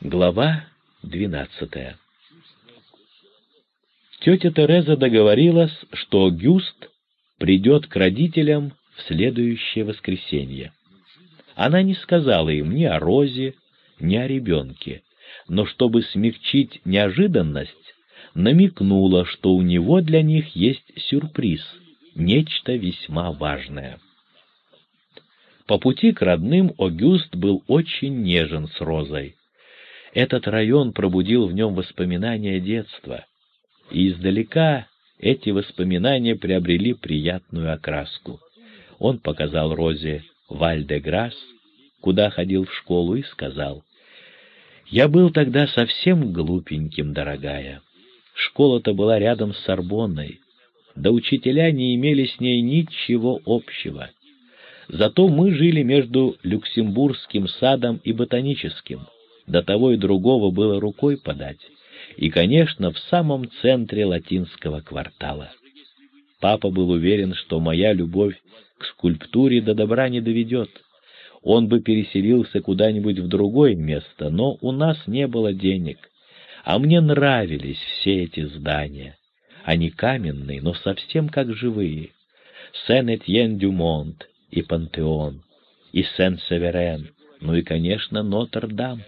Глава двенадцатая Тетя Тереза договорилась, что Гюст придет к родителям в следующее воскресенье. Она не сказала им ни о Розе, ни о ребенке, но чтобы смягчить неожиданность, намекнула, что у него для них есть сюрприз, нечто весьма важное. По пути к родным Огюст был очень нежен с Розой. Этот район пробудил в нем воспоминания детства, и издалека эти воспоминания приобрели приятную окраску. Он показал Розе Вальдеграсс, куда ходил в школу, и сказал, «Я был тогда совсем глупеньким, дорогая. Школа-то была рядом с Сорбонной, да учителя не имели с ней ничего общего. Зато мы жили между Люксембургским садом и Ботаническим. До того и другого было рукой подать. И, конечно, в самом центре латинского квартала. Папа был уверен, что моя любовь к скульптуре до добра не доведет. Он бы переселился куда-нибудь в другое место, но у нас не было денег. А мне нравились все эти здания. Они каменные, но совсем как живые. Сен-Этьен-Дюмонт и Пантеон, и Сен-Северен, ну и, конечно, Нотр-Дам.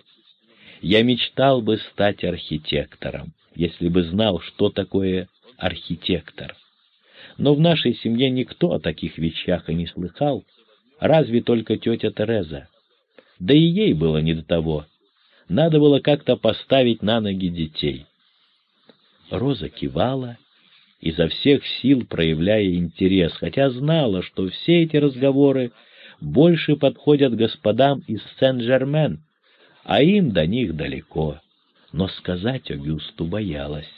Я мечтал бы стать архитектором, если бы знал, что такое архитектор но в нашей семье никто о таких вещах и не слыхал, разве только тетя Тереза. Да и ей было не до того. Надо было как-то поставить на ноги детей. Роза кивала, изо всех сил проявляя интерес, хотя знала, что все эти разговоры больше подходят господам из Сен-Жермен, а им до них далеко. Но сказать Огюсту боялась.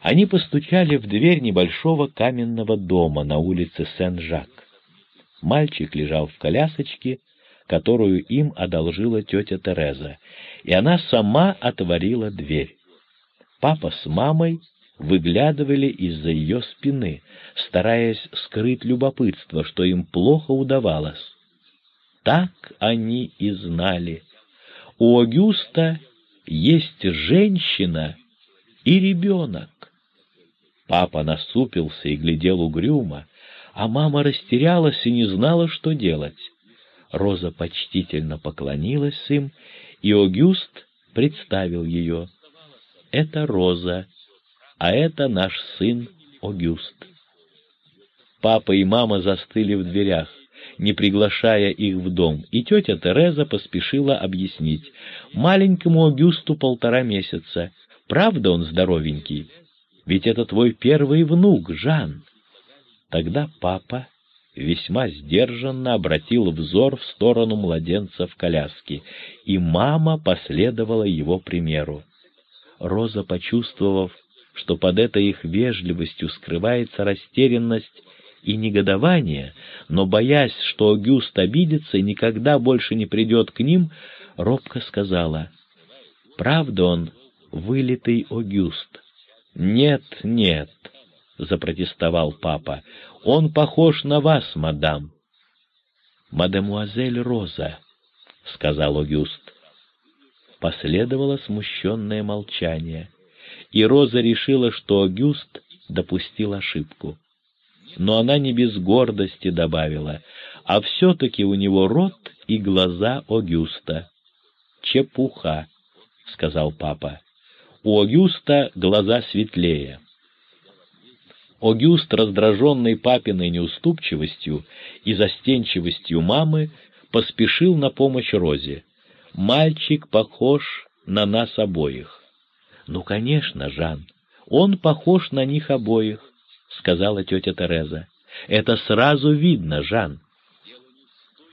Они постучали в дверь небольшого каменного дома на улице Сен-Жак. Мальчик лежал в колясочке, которую им одолжила тетя Тереза, и она сама отворила дверь. Папа с мамой выглядывали из-за ее спины, стараясь скрыть любопытство, что им плохо удавалось. Так они и знали. У Огюста есть женщина и ребенок. Папа насупился и глядел угрюмо, а мама растерялась и не знала, что делать. Роза почтительно поклонилась им, и Огюст представил ее. «Это Роза, а это наш сын Огюст». Папа и мама застыли в дверях, не приглашая их в дом, и тетя Тереза поспешила объяснить. Маленькому Огюсту полтора месяца. Правда он здоровенький? Ведь это твой первый внук, Жан. Тогда папа весьма сдержанно обратил взор в сторону младенца в коляске, и мама последовала его примеру. Роза, почувствовав, что под этой их вежливостью скрывается растерянность и негодование, но, боясь, что Огюст обидится и никогда больше не придет к ним, робко сказала, «Правда он вылитый Огюст?» «Нет, нет», — запротестовал папа, — «он похож на вас, мадам». «Мадемуазель Роза», — сказал Огюст. Последовало смущенное молчание, и Роза решила, что Огюст допустил ошибку. Но она не без гордости добавила, а все-таки у него рот и глаза Огюста. «Чепуха», — сказал папа у Огюста глаза светлее. Огюст, раздраженный папиной неуступчивостью и застенчивостью мамы, поспешил на помощь Розе. «Мальчик похож на нас обоих». «Ну, конечно, Жан, он похож на них обоих», — сказала тетя Тереза. «Это сразу видно, Жан».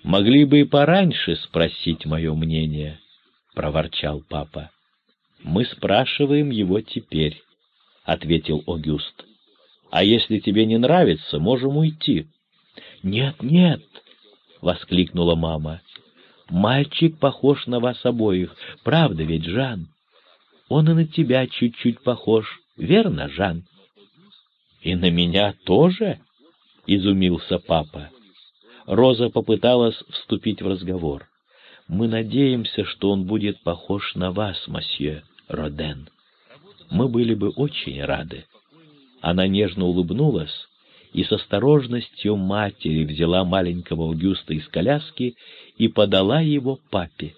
«Могли бы и пораньше спросить мое мнение», — проворчал папа. «Мы спрашиваем его теперь», — ответил Огюст. «А если тебе не нравится, можем уйти». «Нет, нет», — воскликнула мама. «Мальчик похож на вас обоих. Правда ведь, Жан? Он и на тебя чуть-чуть похож. Верно, Жан?» «И на меня тоже?» — изумился папа. Роза попыталась вступить в разговор. Мы надеемся, что он будет похож на вас, мосье Роден. Мы были бы очень рады. Она нежно улыбнулась и с осторожностью матери взяла маленького Аугюста из коляски и подала его папе.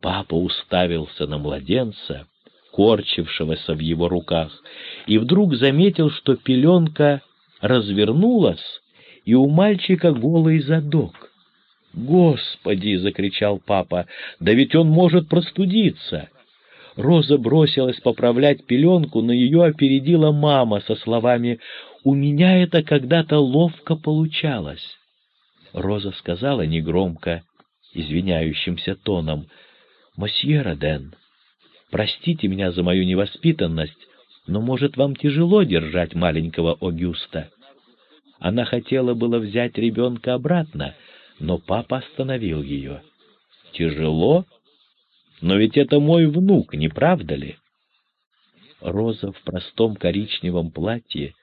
Папа уставился на младенца, корчившегося в его руках, и вдруг заметил, что пеленка развернулась, и у мальчика голый задок. «Господи!» — закричал папа, — «да ведь он может простудиться!» Роза бросилась поправлять пеленку, но ее опередила мама со словами «У меня это когда-то ловко получалось». Роза сказала негромко, извиняющимся тоном, «Мосье Роден, простите меня за мою невоспитанность, но, может, вам тяжело держать маленького Огюста?» Она хотела было взять ребенка обратно, но папа остановил ее. «Тяжело? Но ведь это мой внук, не правда ли?» Роза в простом коричневом платье,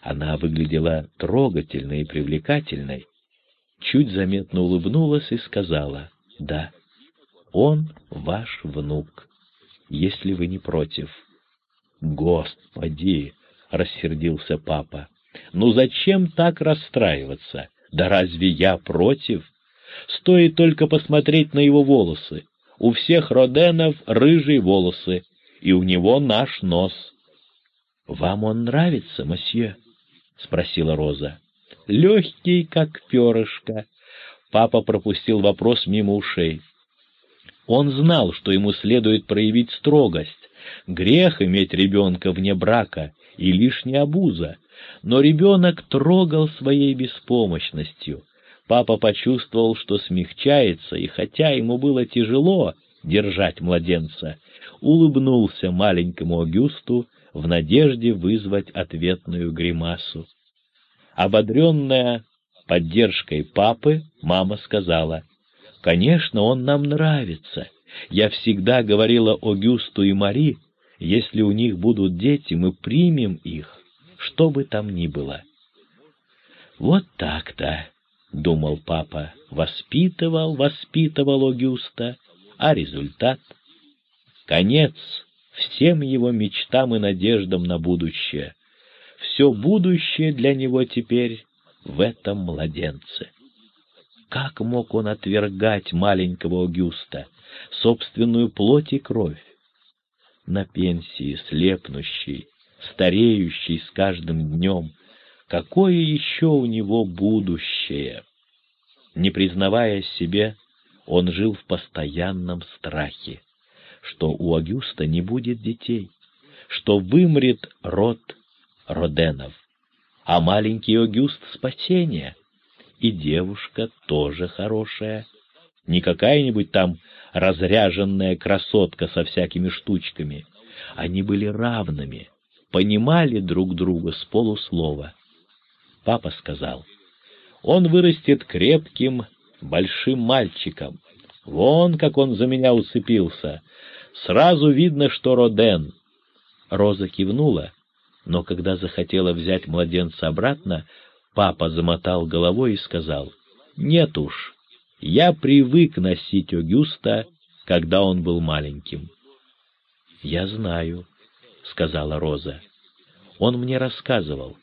она выглядела трогательной и привлекательной, чуть заметно улыбнулась и сказала, «Да, он ваш внук, если вы не против». «Господи!» — рассердился папа. «Ну зачем так расстраиваться? Да разве я против? Стоит только посмотреть на его волосы. У всех Роденов рыжие волосы, и у него наш нос». «Вам он нравится, мосье?» — спросила Роза. «Легкий, как перышко». Папа пропустил вопрос мимо ушей. Он знал, что ему следует проявить строгость. Грех иметь ребенка вне брака и лишняя обуза. Но ребенок трогал своей беспомощностью. Папа почувствовал, что смягчается, и хотя ему было тяжело держать младенца, улыбнулся маленькому Агюсту в надежде вызвать ответную гримасу. Ободренная поддержкой папы, мама сказала, «Конечно, он нам нравится. Я всегда говорила Огюсту и Мари, если у них будут дети, мы примем их, что бы там ни было». «Вот так-то», — думал папа, — воспитывал, воспитывал Огюста, а результат — конец всем его мечтам и надеждам на будущее. Все будущее для него теперь в этом младенце. Как мог он отвергать маленького Огюста, собственную плоть и кровь? На пенсии, слепнущий, стареющий с каждым днем, какое еще у него будущее? Не признавая себе, он жил в постоянном страхе что у Агюста не будет детей, что вымрет род Роденов, а маленький Агюст — спасение, и девушка тоже хорошая, не какая-нибудь там разряженная красотка со всякими штучками. Они были равными, понимали друг друга с полуслова. Папа сказал, он вырастет крепким, большим мальчиком. Вон, как он за меня уцепился, Сразу видно, что Роден. Роза кивнула, но когда захотела взять младенца обратно, папа замотал головой и сказал, «Нет уж, я привык носить Огюста, когда он был маленьким». «Я знаю», — сказала Роза. «Он мне рассказывал.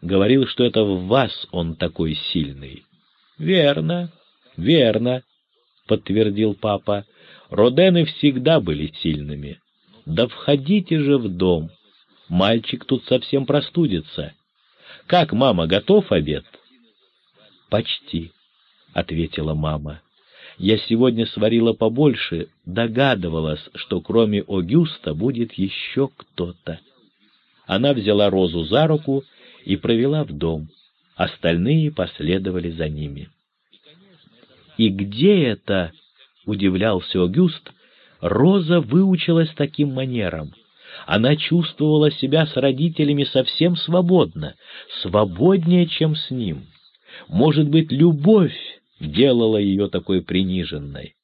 Говорил, что это в вас он такой сильный». «Верно, верно», — подтвердил папа. Родены всегда были сильными. Да входите же в дом. Мальчик тут совсем простудится. Как, мама, готов обед? Почти, — ответила мама. Я сегодня сварила побольше, догадывалась, что кроме Огюста будет еще кто-то. Она взяла Розу за руку и провела в дом. Остальные последовали за ними. «И где это?» — удивлялся Огюст, Роза выучилась таким манерам. Она чувствовала себя с родителями совсем свободно, свободнее, чем с ним. Может быть, любовь делала ее такой приниженной.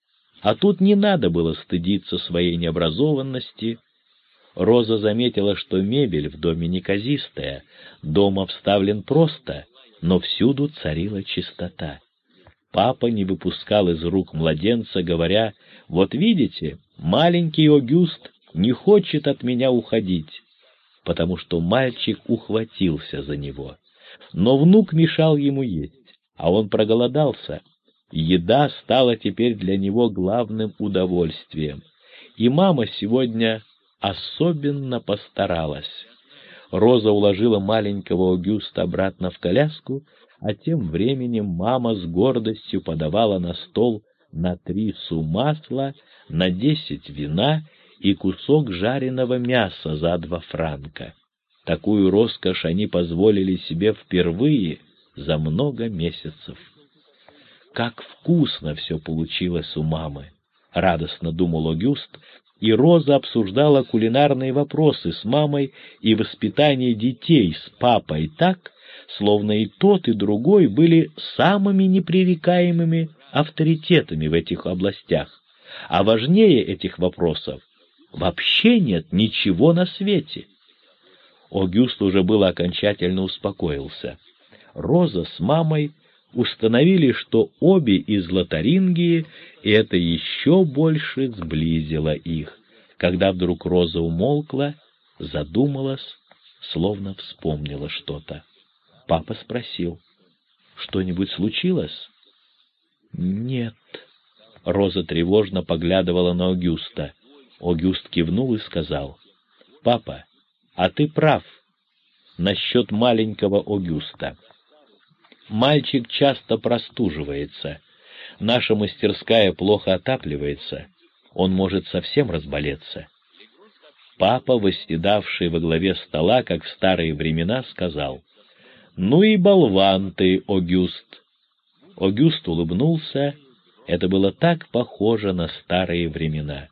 А тут не надо было стыдиться своей необразованности. Роза заметила, что мебель в доме неказистая, дом обставлен просто, но всюду царила чистота. Папа не выпускал из рук младенца, говоря, «Вот видите, маленький Огюст не хочет от меня уходить», потому что мальчик ухватился за него. Но внук мешал ему есть, а он проголодался. Еда стала теперь для него главным удовольствием, и мама сегодня особенно постаралась. Роза уложила маленького Огюста обратно в коляску, а тем временем мама с гордостью подавала на стол на три су масла, на десять вина и кусок жареного мяса за два франка. Такую роскошь они позволили себе впервые за много месяцев. Как вкусно все получилось у мамы! — радостно думал Огюст, и Роза обсуждала кулинарные вопросы с мамой и воспитание детей с папой так, словно и тот, и другой были самыми непререкаемыми авторитетами в этих областях, а важнее этих вопросов вообще нет ничего на свете. Огюст уже было окончательно успокоился. Роза с мамой установили, что обе из Лотарингии, и это еще больше сблизило их. Когда вдруг Роза умолкла, задумалась, словно вспомнила что-то. Папа спросил, «Что-нибудь случилось?» «Нет». Роза тревожно поглядывала на Огюста. Огюст кивнул и сказал, «Папа, а ты прав насчет маленького Огюста. Мальчик часто простуживается. Наша мастерская плохо отапливается. Он может совсем разболеться. Папа, восседавший во главе стола, как в старые времена, сказал, «Ну и болван ты, Огюст!» Огюст улыбнулся. Это было так похоже на старые времена.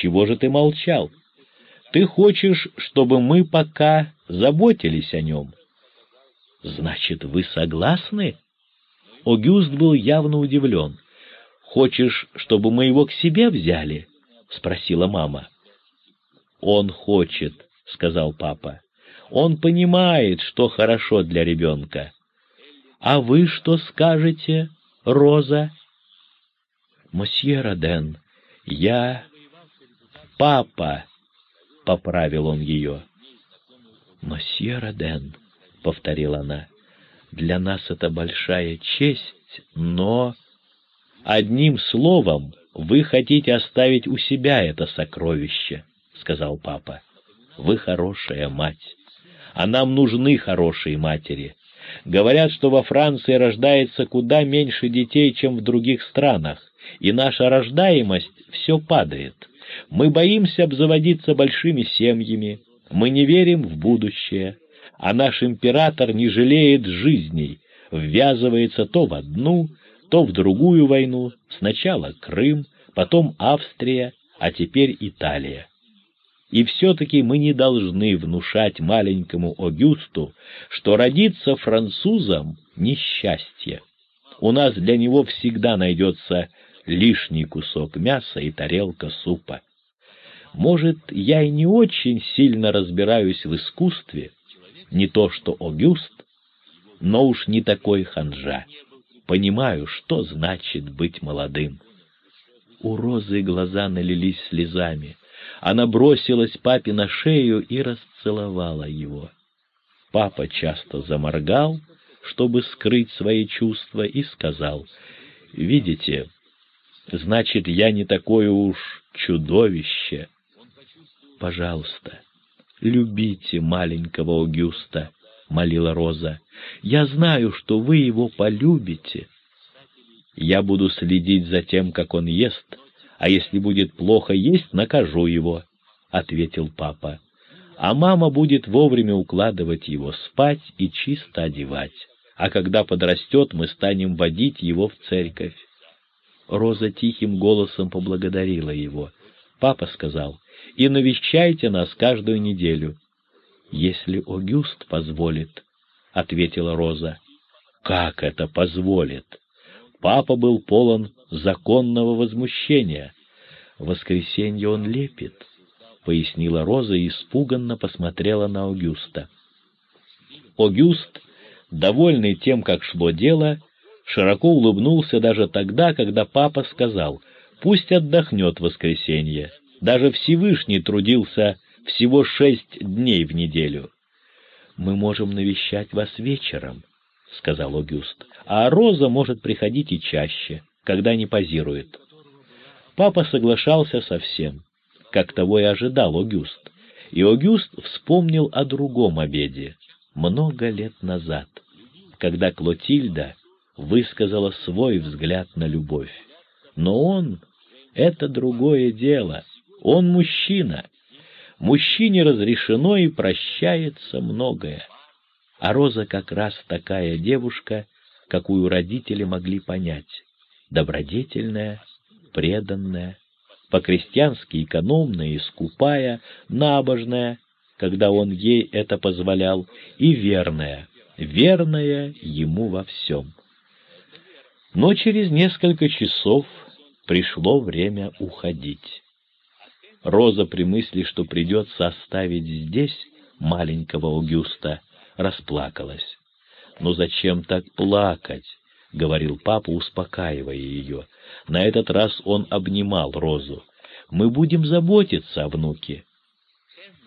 «Чего же ты молчал? Ты хочешь, чтобы мы пока заботились о нем?» «Значит, вы согласны?» Огюст был явно удивлен. «Хочешь, чтобы мы его к себе взяли?» — спросила мама. «Он хочет», — сказал папа. «Он понимает, что хорошо для ребенка». «А вы что скажете, Роза?» «Мосье Роден, я...» «Папа», — поправил он ее. «Мосье Роден», — повторила она. «Для нас это большая честь, но...» «Одним словом, вы хотите оставить у себя это сокровище», — сказал папа. «Вы хорошая мать, а нам нужны хорошие матери. Говорят, что во Франции рождается куда меньше детей, чем в других странах, и наша рождаемость все падает. Мы боимся обзаводиться большими семьями, мы не верим в будущее, а наш император не жалеет жизней, ввязывается то в одну, то в другую войну, сначала Крым, потом Австрия, а теперь Италия. И все-таки мы не должны внушать маленькому Огюсту, что родиться французом — несчастье. У нас для него всегда найдется лишний кусок мяса и тарелка супа. Может, я и не очень сильно разбираюсь в искусстве, не то что Огюст, но уж не такой ханжа. Понимаю, что значит быть молодым. У Розы глаза налились слезами. Она бросилась папе на шею и расцеловала его. Папа часто заморгал, чтобы скрыть свои чувства, и сказал, «Видите, значит, я не такое уж чудовище. Пожалуйста, любите маленького Огюста, — молила Роза. «Я знаю, что вы его полюбите. Я буду следить за тем, как он ест, а если будет плохо есть, накажу его», — ответил папа. «А мама будет вовремя укладывать его спать и чисто одевать, а когда подрастет, мы станем водить его в церковь». Роза тихим голосом поблагодарила его. Папа сказал, «И навещайте нас каждую неделю если Огюст позволит, — ответила Роза. — Как это позволит? Папа был полон законного возмущения. Воскресенье он лепит, — пояснила Роза и испуганно посмотрела на Огюста. Огюст, довольный тем, как шло дело, широко улыбнулся даже тогда, когда папа сказал, «Пусть отдохнет воскресенье». Даже Всевышний трудился всего шесть дней в неделю. «Мы можем навещать вас вечером», — сказал Огюст, «а Роза может приходить и чаще, когда не позирует». Папа соглашался со всем, как того и ожидал Огюст, и Огюст вспомнил о другом обеде, много лет назад, когда Клотильда высказала свой взгляд на любовь. Но он — это другое дело, он мужчина. Мужчине разрешено и прощается многое. А Роза как раз такая девушка, какую родители могли понять. Добродетельная, преданная, по-крестьянски экономная и скупая, набожная, когда он ей это позволял, и верная, верная ему во всем. Но через несколько часов пришло время уходить. Роза при мысли, что придется оставить здесь маленького Аугюста, расплакалась. «Ну зачем так плакать?» — говорил папа, успокаивая ее. На этот раз он обнимал Розу. «Мы будем заботиться о внуке».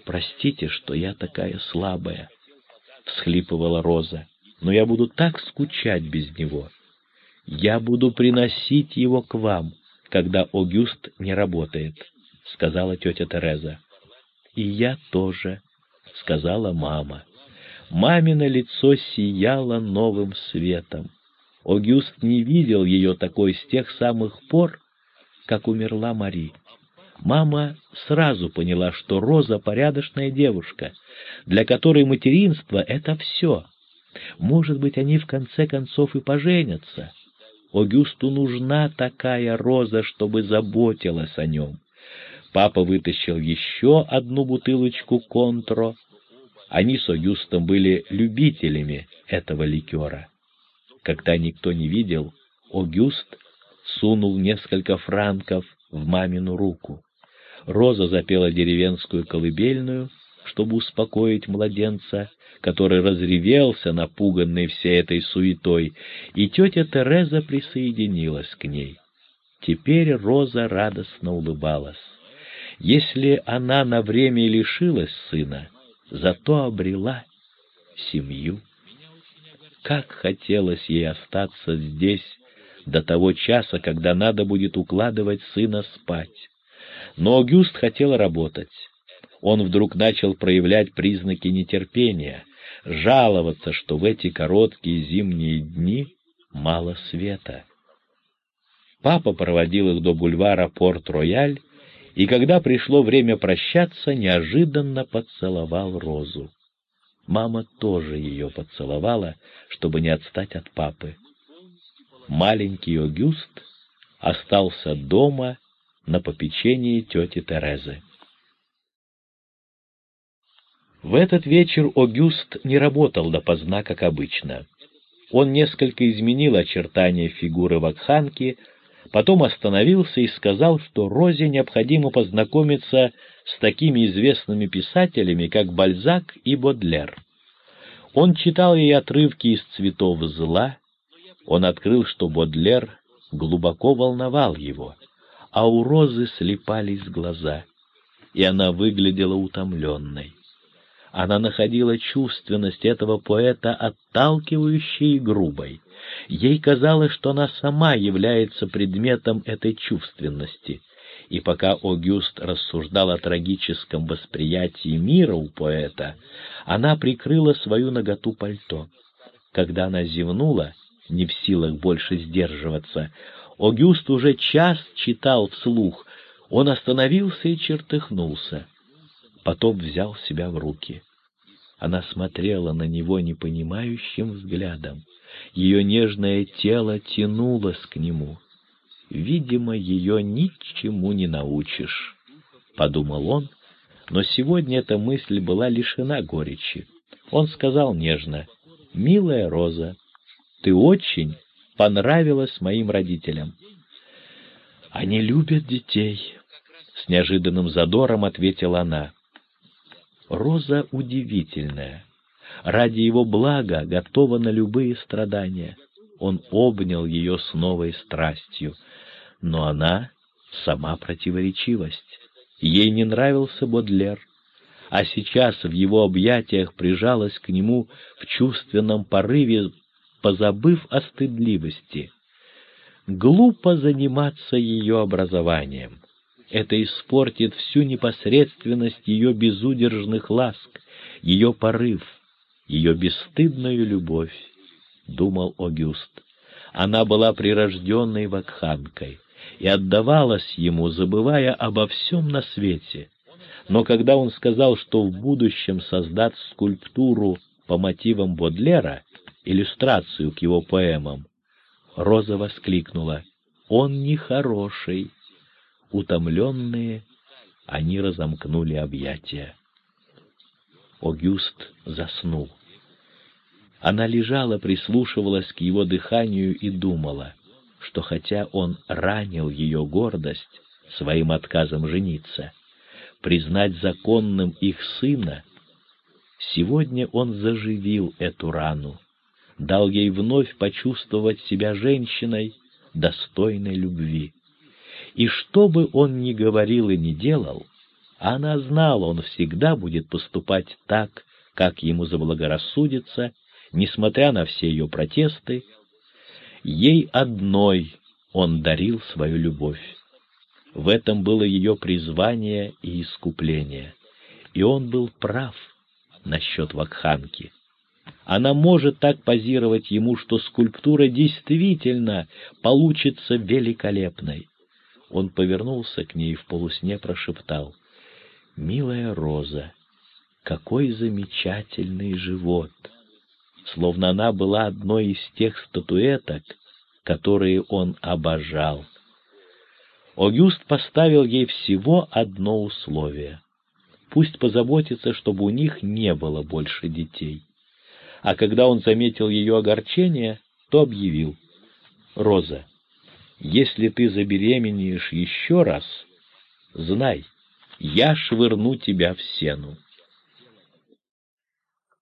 «Простите, что я такая слабая», — всхлипывала Роза, — «но я буду так скучать без него. Я буду приносить его к вам, когда Огюст не работает». — сказала тетя Тереза. «И я тоже», — сказала мама. Мамино лицо сияло новым светом. Огюст не видел ее такой с тех самых пор, как умерла Мари. Мама сразу поняла, что Роза — порядочная девушка, для которой материнство — это все. Может быть, они в конце концов и поженятся. Огюсту нужна такая Роза, чтобы заботилась о нем. Папа вытащил еще одну бутылочку контро. Они с Огюстом были любителями этого ликера. Когда никто не видел, Огюст сунул несколько франков в мамину руку. Роза запела деревенскую колыбельную, чтобы успокоить младенца, который разревелся, напуганный всей этой суетой, и тетя Тереза присоединилась к ней. Теперь Роза радостно улыбалась. Если она на время лишилась сына, зато обрела семью. Как хотелось ей остаться здесь до того часа, когда надо будет укладывать сына спать. Но Огюст хотел работать. Он вдруг начал проявлять признаки нетерпения, жаловаться, что в эти короткие зимние дни мало света. Папа проводил их до бульвара Порт-Рояль и когда пришло время прощаться, неожиданно поцеловал Розу. Мама тоже ее поцеловала, чтобы не отстать от папы. Маленький Огюст остался дома на попечении тети Терезы. В этот вечер Огюст не работал допоздна, как обычно. Он несколько изменил очертания фигуры вакханки, потом остановился и сказал, что Розе необходимо познакомиться с такими известными писателями, как Бальзак и Бодлер. Он читал ей отрывки из «Цветов зла», он открыл, что Бодлер глубоко волновал его, а у Розы слепались глаза, и она выглядела утомленной. Она находила чувственность этого поэта отталкивающей и грубой. Ей казалось, что она сама является предметом этой чувственности. И пока Огюст рассуждал о трагическом восприятии мира у поэта, она прикрыла свою наготу пальто. Когда она зевнула, не в силах больше сдерживаться, Огюст уже час читал вслух. Он остановился и чертыхнулся. Потом взял себя в руки. Она смотрела на него непонимающим взглядом. Ее нежное тело тянулось к нему. «Видимо, ее ничему не научишь», — подумал он, но сегодня эта мысль была лишена горечи. Он сказал нежно, «Милая Роза, ты очень понравилась моим родителям». «Они любят детей», — с неожиданным задором ответила она. Роза удивительная ради его блага готова на любые страдания. он обнял ее с новой страстью, но она — сама противоречивость. Ей не нравился Бодлер, а сейчас в его объятиях прижалась к нему в чувственном порыве, позабыв о стыдливости. Глупо заниматься ее образованием. Это испортит всю непосредственность ее безудержных ласк, ее порыв, ее бесстыдную любовь, — думал Огюст. Она была прирожденной вакханкой и отдавалась ему, забывая обо всем на свете. Но когда он сказал, что в будущем создаст скульптуру по мотивам Бодлера, иллюстрацию к его поэмам, Роза воскликнула «Он нехороший». Утомленные, они разомкнули объятия. Огюст заснул. Она лежала, прислушивалась к его дыханию и думала, что хотя он ранил ее гордость своим отказом жениться, признать законным их сына, сегодня он заживил эту рану, дал ей вновь почувствовать себя женщиной, достойной любви. И что бы он ни говорил и ни делал, она знала, он всегда будет поступать так, как ему заблагорассудится, несмотря на все ее протесты. Ей одной он дарил свою любовь. В этом было ее призвание и искупление. И он был прав насчет вакханки. Она может так позировать ему, что скульптура действительно получится великолепной. Он повернулся к ней и в полусне прошептал. «Милая Роза, какой замечательный живот!» Словно она была одной из тех статуэток, которые он обожал. Огюст поставил ей всего одно условие. Пусть позаботится, чтобы у них не было больше детей. А когда он заметил ее огорчение, то объявил. «Роза, если ты забеременеешь еще раз, знай, я швырну тебя в сену.